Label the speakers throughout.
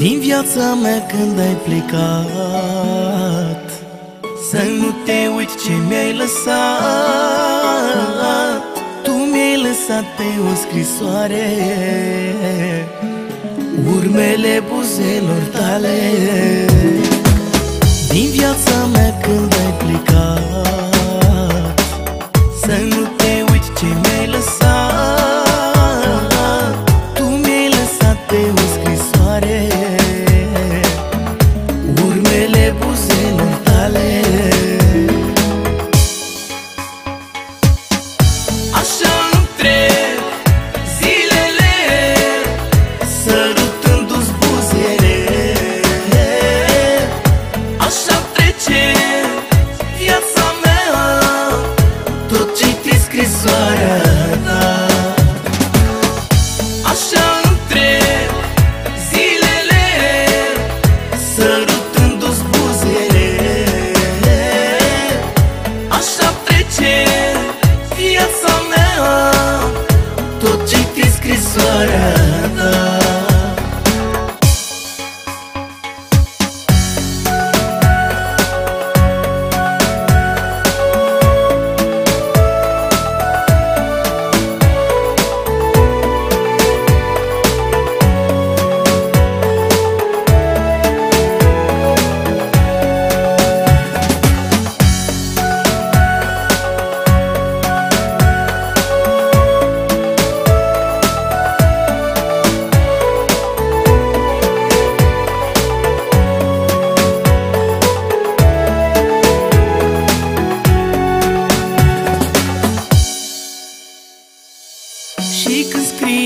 Speaker 1: Din viața mea când ai plecat. Să nu te uiți ce mi-ai lăsat. Tu mi-ai lăsat pe o scrisoare. Urmele buzelor tale. Din viața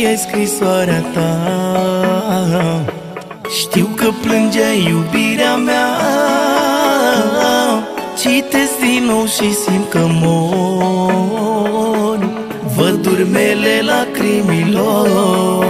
Speaker 1: scrie scrisoarea ta. Știu că plângeai iubirea mea. Citesc din nou și simt că mor. Văd urmele lacrimilor